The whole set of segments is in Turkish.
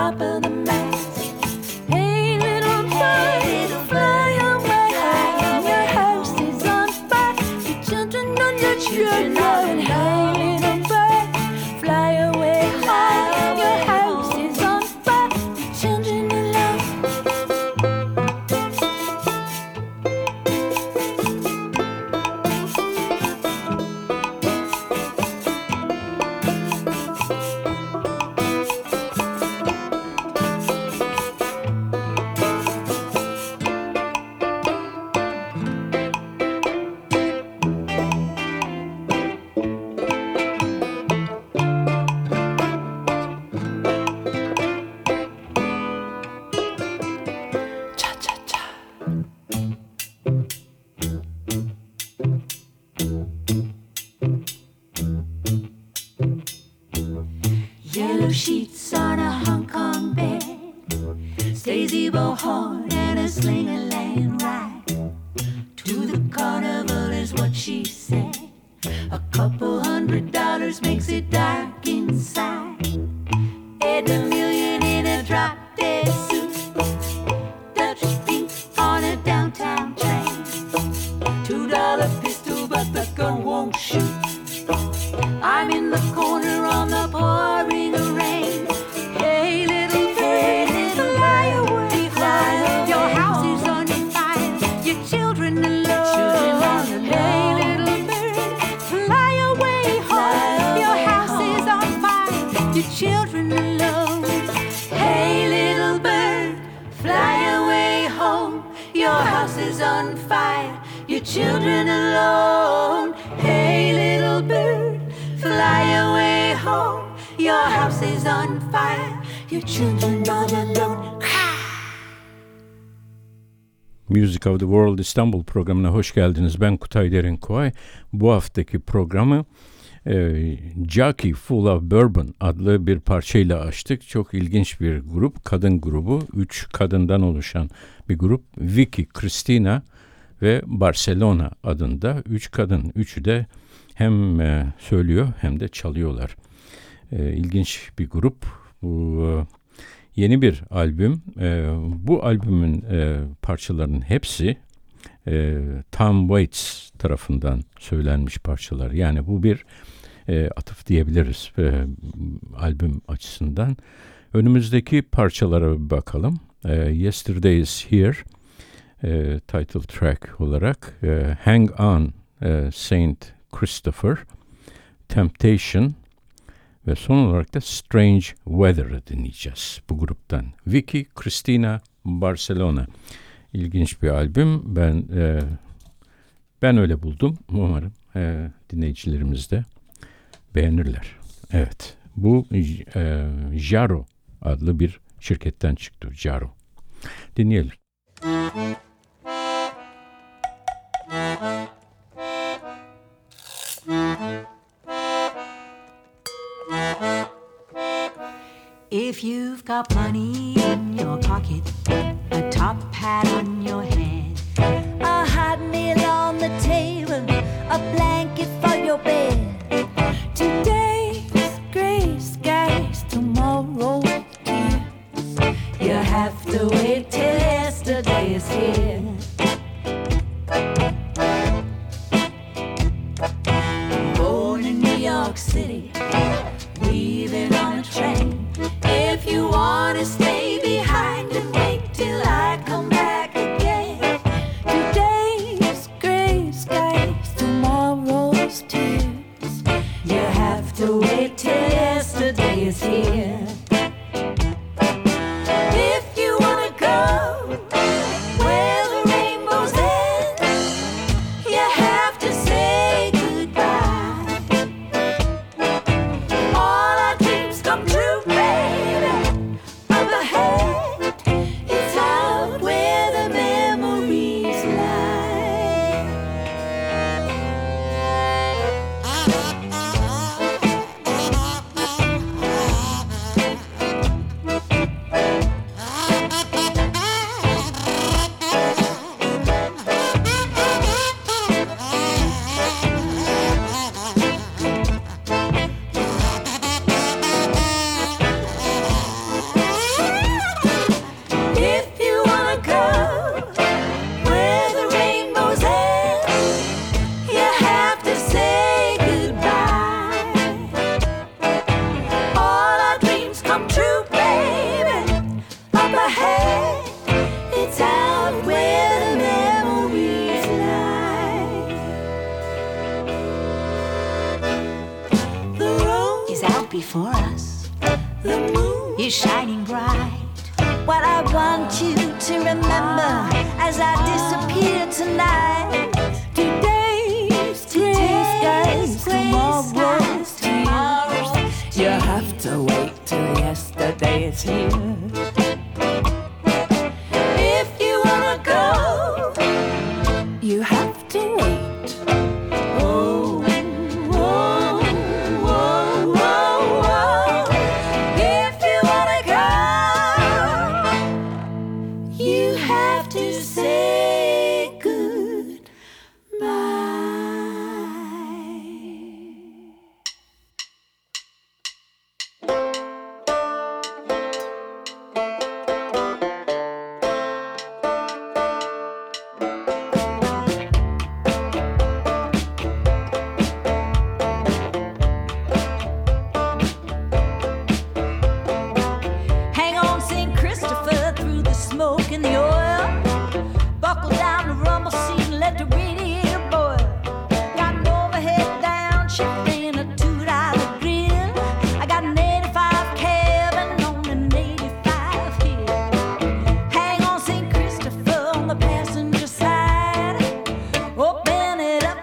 top the on fire, your children alone. Hey, little bird, fly away home. Your house is on fire, your children all alone. Music of the World İstanbul programına hoş geldiniz. Ben Kutay Derinkoy. Bu haftaki programı e, Jockey Full of Bourbon adlı bir parçayla açtık. Çok ilginç bir grup, kadın grubu. Üç kadından oluşan bir grup. Vicky, Christina ve Barcelona adında. Üç kadın, üçü de hem e, söylüyor hem de çalıyorlar. E, ilginç bir grup. Bu e, yeni bir albüm. E, bu albümün e, parçalarının hepsi e, Tom Waits tarafından söylenmiş parçalar. Yani bu bir e, atıf diyebiliriz e, albüm açısından. Önümüzdeki parçalara bir bakalım. E, Yesterday is Here e, title track olarak e, Hang On e, Saint Christopher, Temptation ve son olarak da Strange Weather'ı dinleyeceğiz bu gruptan. Vicky, Christina, Barcelona. İlginç bir albüm. Ben e, ben öyle buldum. Umarım e, dinleyicilerimiz de beğenirler. Evet. Bu e, Jaro adlı bir şirketten çıktı. Jaro. Dinleyelim. If you've got money in your pocket, a top hat on your head,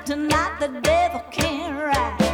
tonight, the devil can't ride.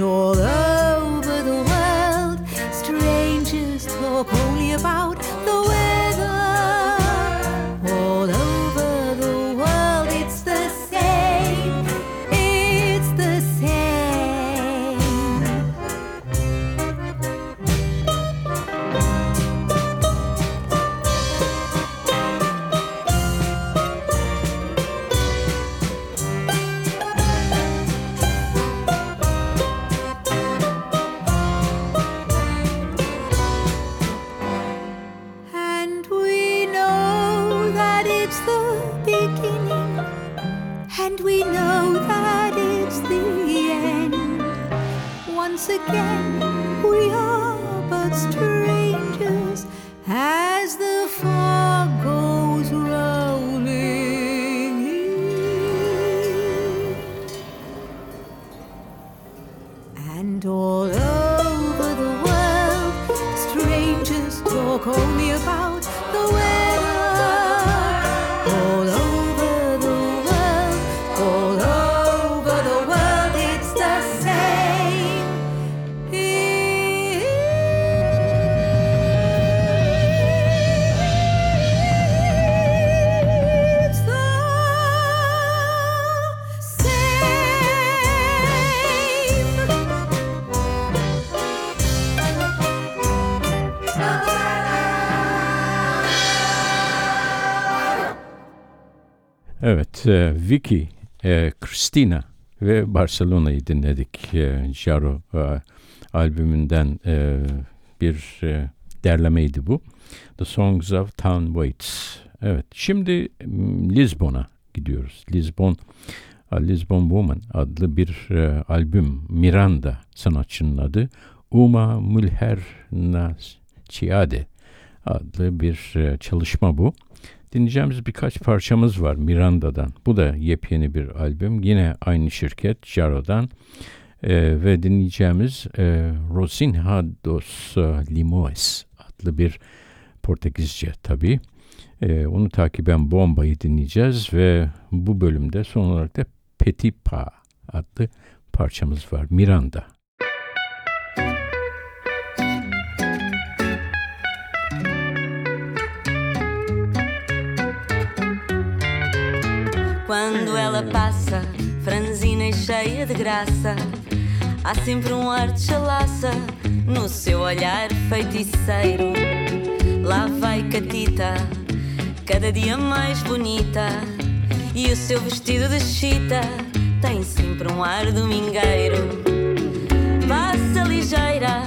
All over e, Vicky, e, Christina ve Barcelona'yı dinledik. E, Jaro e, albümünden e, bir e, derlemeydi bu. The Songs of Town Waits. Evet, şimdi Lisbon'a gidiyoruz. Lisbon, A Lisbon Woman adlı bir e, albüm. Miranda sanatçının adı. Uma Mulher Nasciade adlı bir e, çalışma bu. Dinleyeceğimiz birkaç parçamız var Miranda'dan. Bu da yepyeni bir albüm. Yine aynı şirket Jaro'dan. Ee, ve dinleyeceğimiz e, Rosinha dos Limoes adlı bir Portekizce tabii. Ee, onu takiben Bomba'yı dinleyeceğiz ve bu bölümde son olarak da Petit Pa adlı parçamız var. Miranda. Quando ela passa, franzina e cheia de graça, há sempre um ar de chalaça no seu olhar feiticeiro. Lá vai Catita, cada dia mais bonita, e o seu vestido de chita tem sempre um ar domingueiro. Passa ligeira,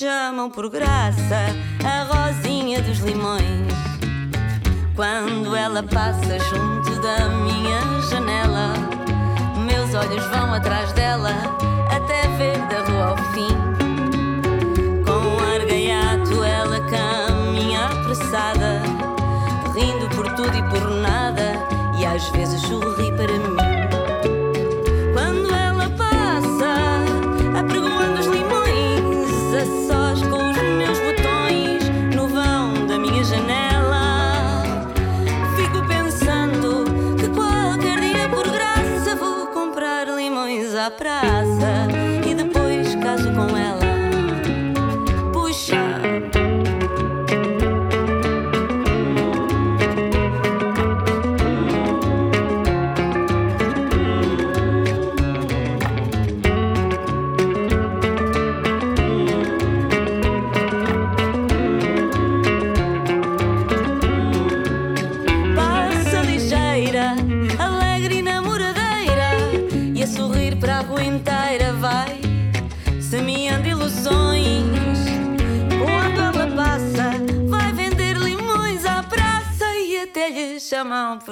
chamam por graça a rosinha dos limões. Quando ela passa junto da minha janela, meus olhos vão atrás dela até ver da rua ao fim. Com ar gaiato ela caminha apressada, rindo por tudo e por nada, e às vezes sorri para mim. casa.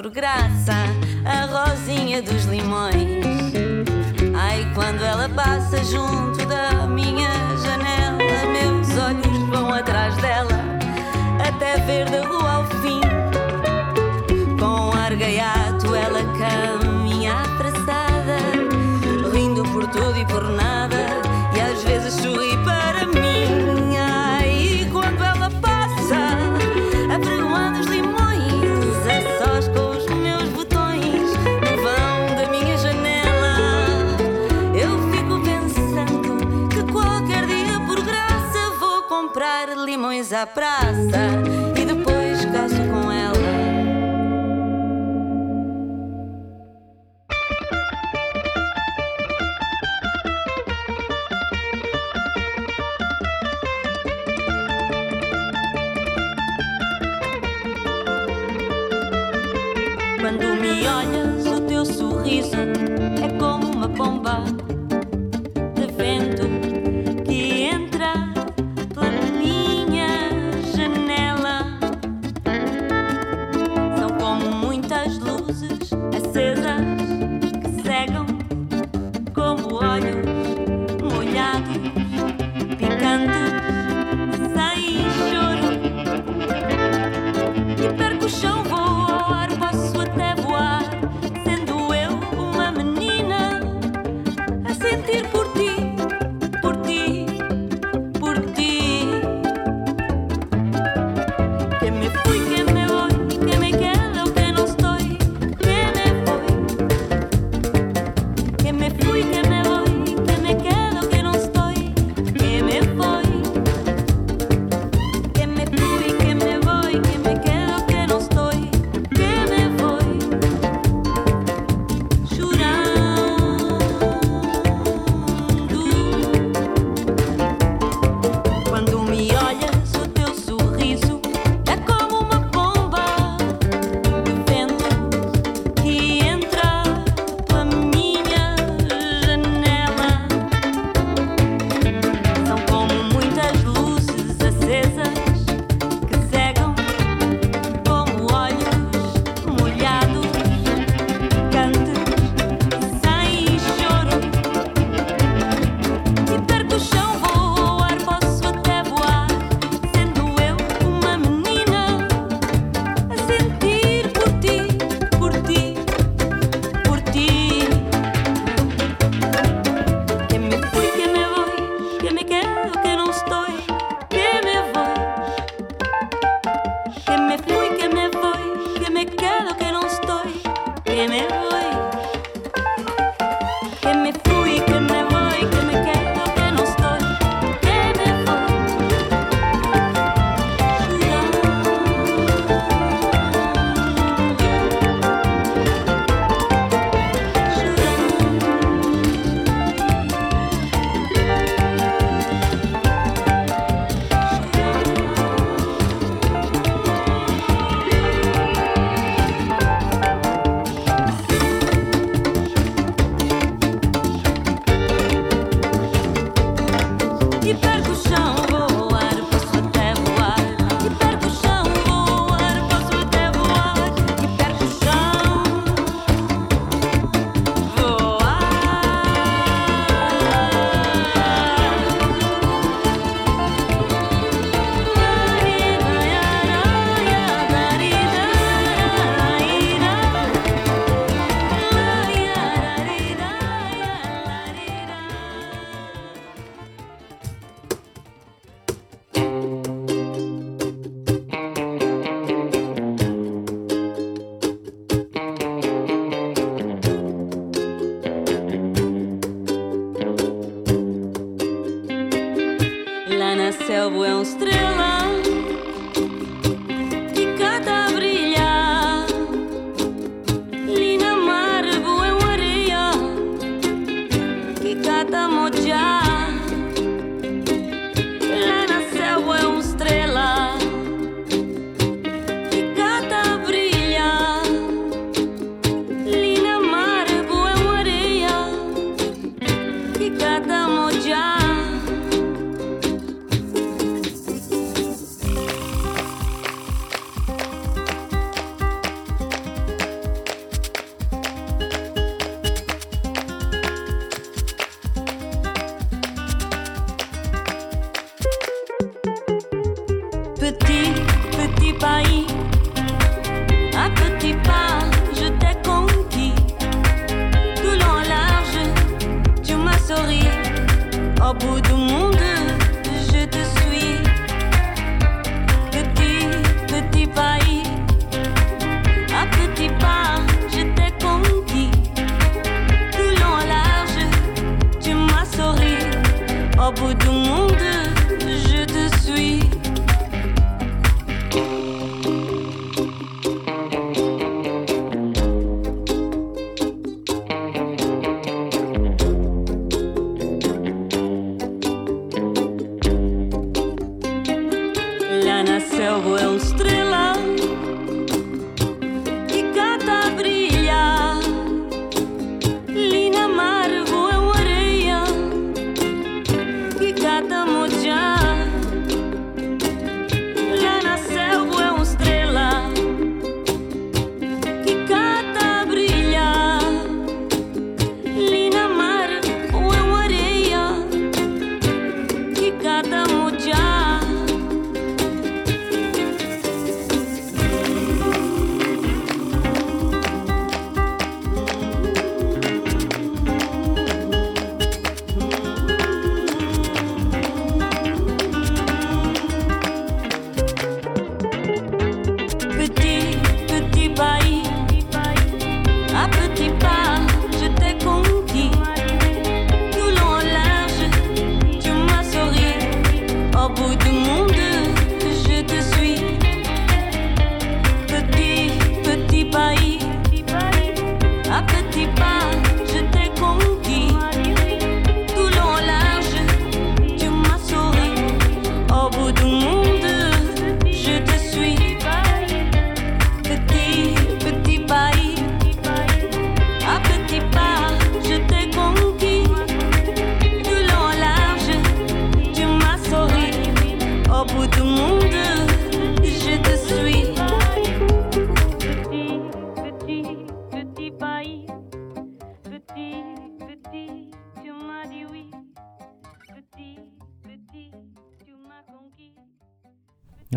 Por graça A rosinha dos limões. Ai, quando ela passa junto da minha janela Meus olhos vão atrás dela Até ver da rua da praça.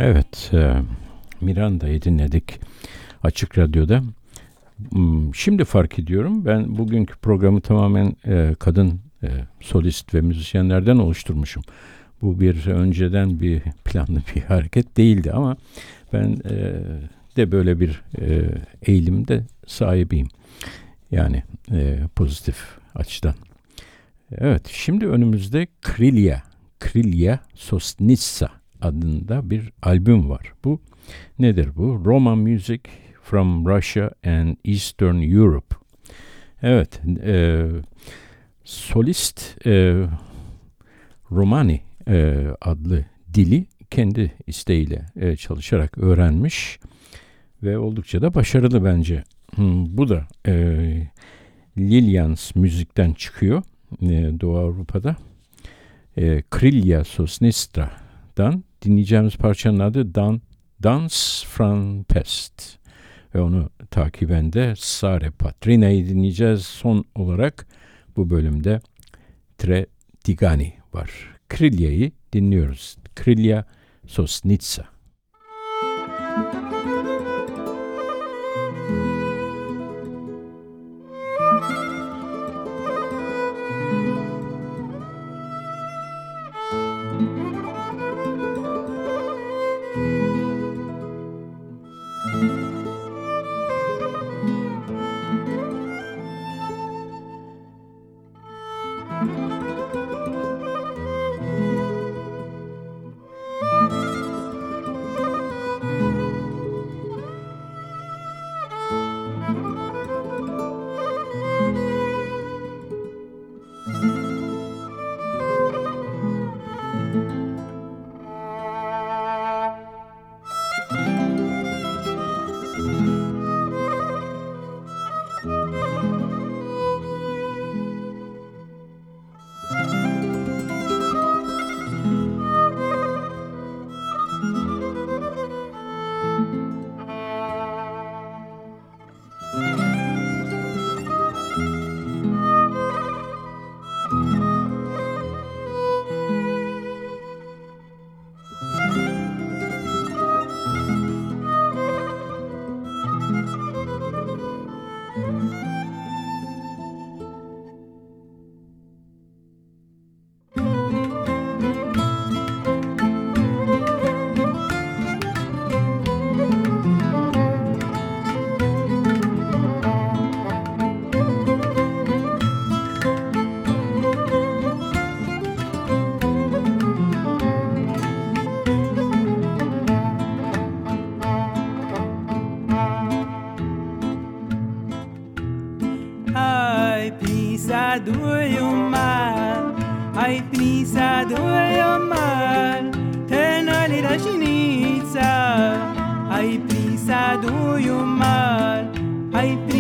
Evet, e, Miranda'yı dinledik Açık Radyo'da. Hmm, şimdi fark ediyorum, ben bugünkü programı tamamen e, kadın e, solist ve müzisyenlerden oluşturmuşum. Bu bir önceden bir planlı bir hareket değildi ama ben de böyle bir eğilimde sahibiyim. Yani pozitif açıdan. Evet, şimdi önümüzde Krilya, Krilya Sosnitsa adında bir albüm var. Bu nedir bu? Roma Music from Russia and Eastern Europe. Evet, e, solist e, Romani e, adlı dili kendi isteğiyle e, çalışarak öğrenmiş ve oldukça da başarılı bence. Hmm, bu da e, Lilians müzikten çıkıyor e, Doğu Avrupa'da. E, Krilya Sosnistra'dan dinleyeceğimiz parçanın adı Dan, Dance from Pest. Ve onu takiben de Sare Patrina'yı dinleyeceğiz. Son olarak bu bölümde Tre Tigani var. Krilya'yı dinliyoruz. Krilya Sosnitsa. might be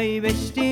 Ay beşti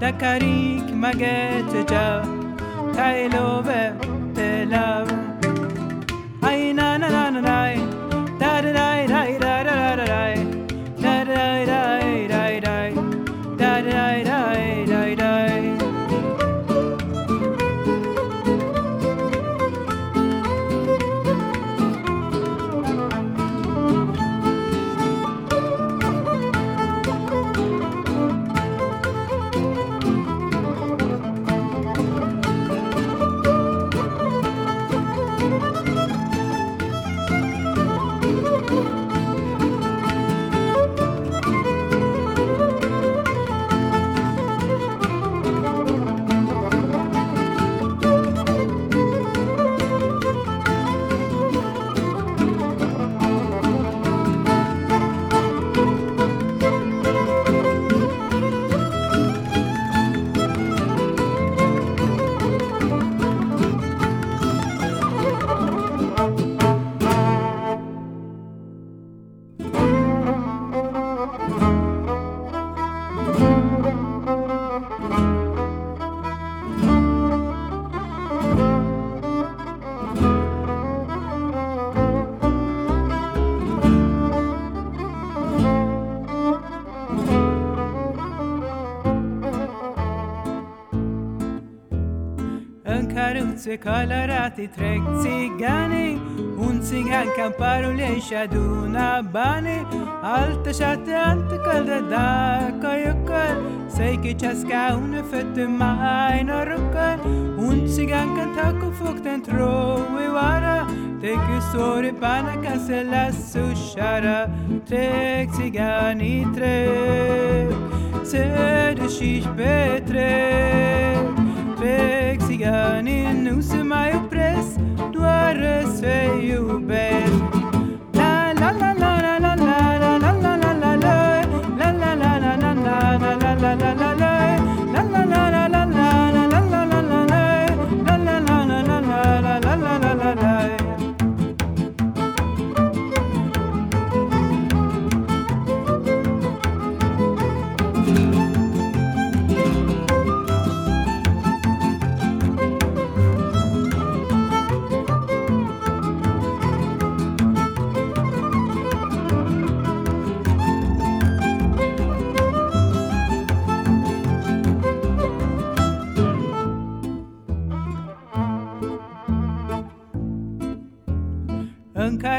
Takarik mageteja Tailove telav Ay na na na na na. Caruțe colorate trec țiganii. Un țigan camparul și aduna bani Altă șate, altă căldă dacă e căl. Să-i chicească una fete mai norocăl Un țigan cânta cu foc dentr-o uioară. Te cusori pana ca să las ușoară Trec țiganii trec. Se deși pe trec Trec cigani, não se mai opres, doare se iubesc.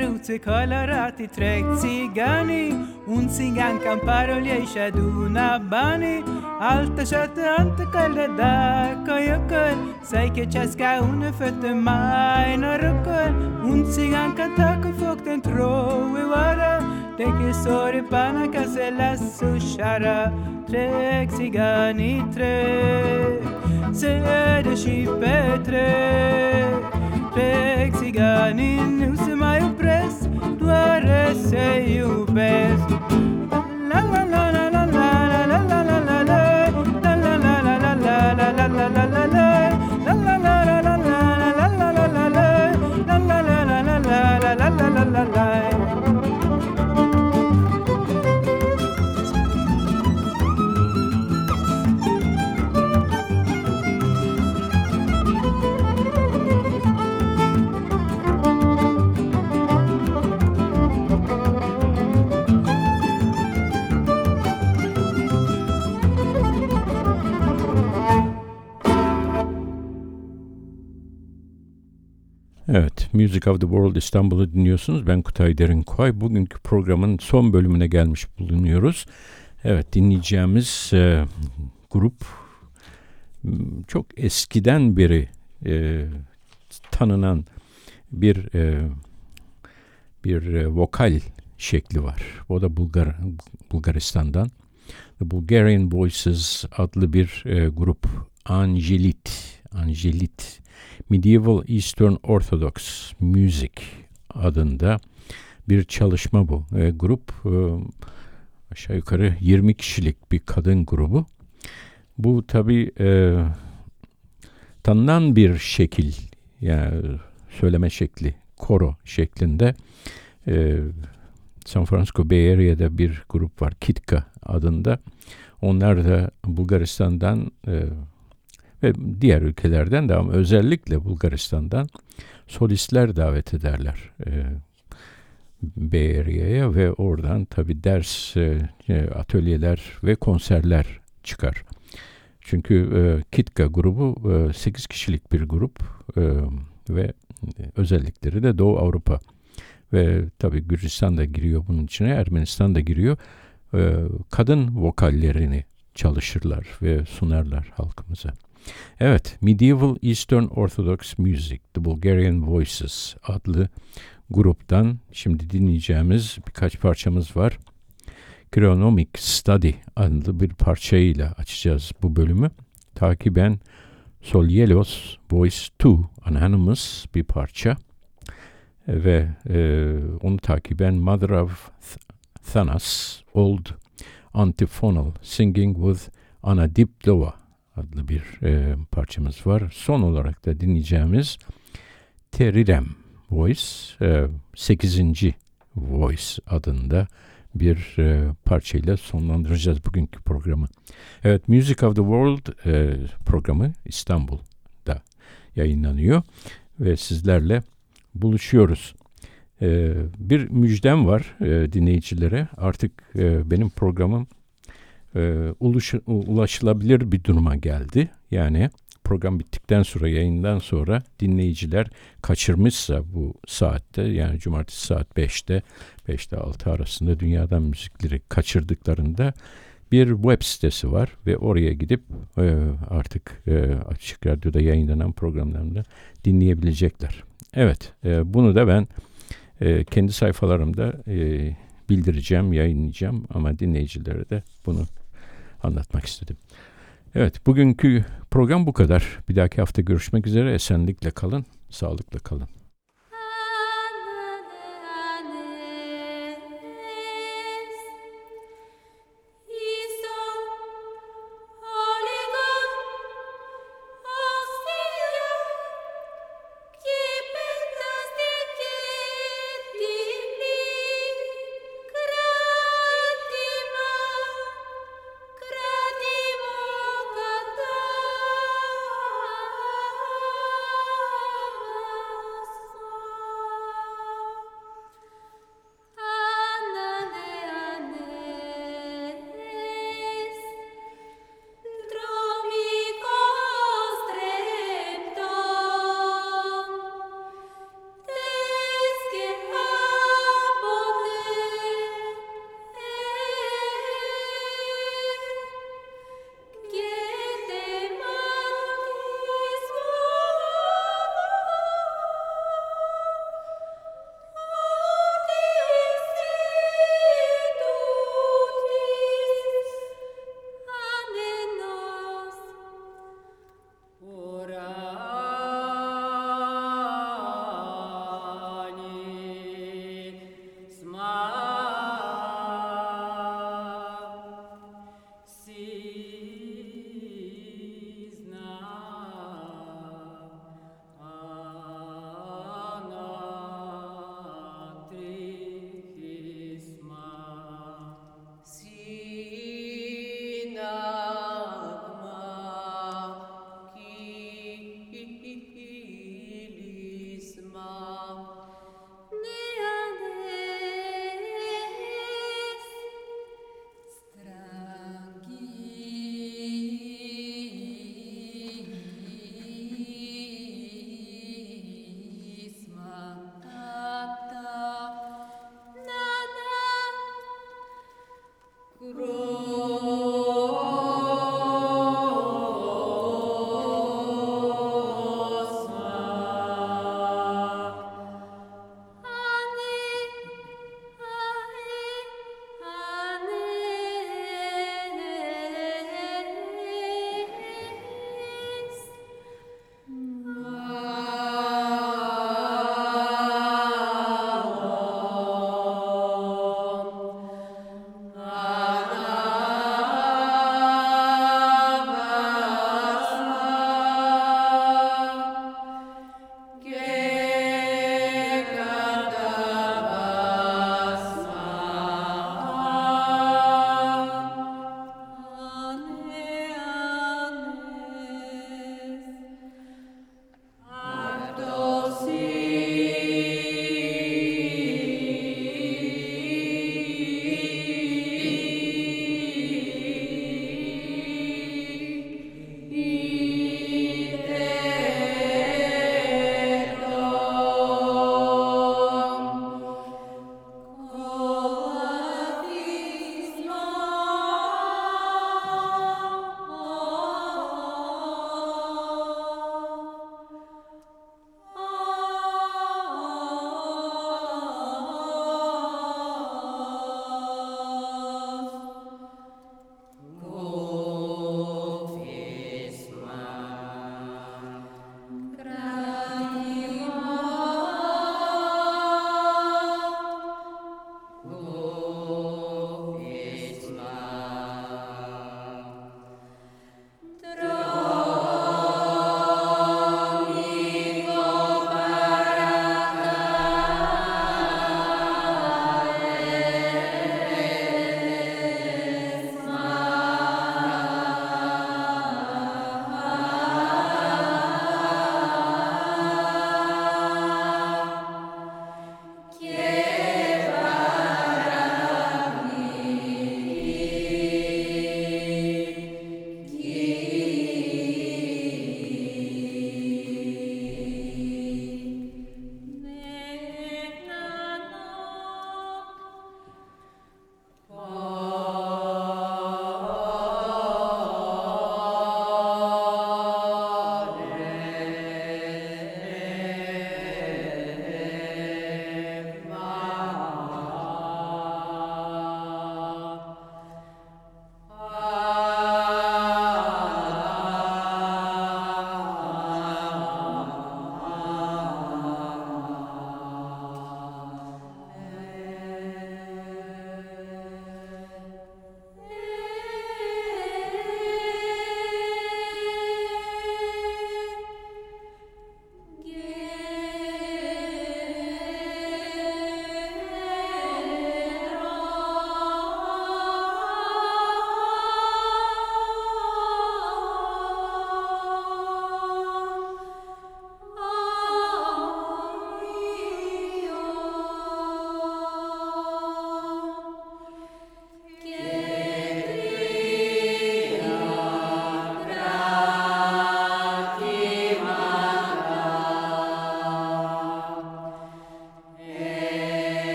căruțe colorate trec țiganii. Un țigan ca parul ei și aduna banii. Altă șată, altă căldă, da, coiocăl Să-i checească un fete mai norocăl. Un țigan canta cu foc într-o oară De chisori pana ca se las ușoară. Trec țiganii, trec Se de și petrec. Trec țiganii, nu se mai quando era sei o best? Music of the World İstanbul'u dinliyorsunuz. Ben Kutay Derinkoy. Bugünkü programın son bölümüne gelmiş bulunuyoruz. Evet, dinleyeceğimiz e, grup çok eskiden beri e, tanınan bir e, bir e, vokal şekli var. O da Bulgar Bulgaristan'dan. The Bulgarian Voices adlı bir e, grup. Angelit, Angelit Medieval Eastern Orthodox Music adında bir çalışma bu. E, grup e, aşağı yukarı 20 kişilik bir kadın grubu. Bu tabi e, tanınan bir şekil yani söyleme şekli koro şeklinde e, San Francisco Bay Area'da bir grup var Kitka adında. Onlar da Bulgaristan'dan e, ve diğer ülkelerden de ama özellikle Bulgaristan'dan solistler davet ederler e, Area'ya ve oradan tabi ders, e, e, atölyeler ve konserler çıkar. Çünkü e, Kitka grubu e, 8 kişilik bir grup e, ve özellikleri de Doğu Avrupa ve tabi Gürcistan da giriyor bunun içine, Ermenistan da giriyor. E, kadın vokallerini çalışırlar ve sunarlar halkımıza. Evet, Medieval Eastern Orthodox Music, The Bulgarian Voices adlı gruptan şimdi dinleyeceğimiz birkaç parçamız var. Chronomic Study adlı bir parçayla açacağız bu bölümü. Takiben Solielos Voice 2 Anonymous bir parça ve e, onu takiben Mother of Thanas Old Antiphonal Singing with Anadipdova adlı bir e, parçamız var. Son olarak da dinleyeceğimiz Terirem Voice, e, 8. Voice adında bir e, parçayla sonlandıracağız bugünkü programı. Evet, Music of the World e, programı İstanbul'da yayınlanıyor ve sizlerle buluşuyoruz. E, bir müjdem var e, dinleyicilere. Artık e, benim programım e, uluş, ulaşılabilir bir duruma geldi. Yani program bittikten sonra yayından sonra dinleyiciler kaçırmışsa bu saatte yani cumartesi saat 5'te 5'te 6 arasında dünyadan müzikleri kaçırdıklarında bir web sitesi var ve oraya gidip e, artık e, Açık Radyo'da yayınlanan programlarını dinleyebilecekler. Evet e, bunu da ben e, kendi sayfalarımda e, bildireceğim, yayınlayacağım ama dinleyicilere de bunu anlatmak istedim. Evet, bugünkü program bu kadar. Bir dahaki hafta görüşmek üzere. Esenlikle kalın, sağlıkla kalın.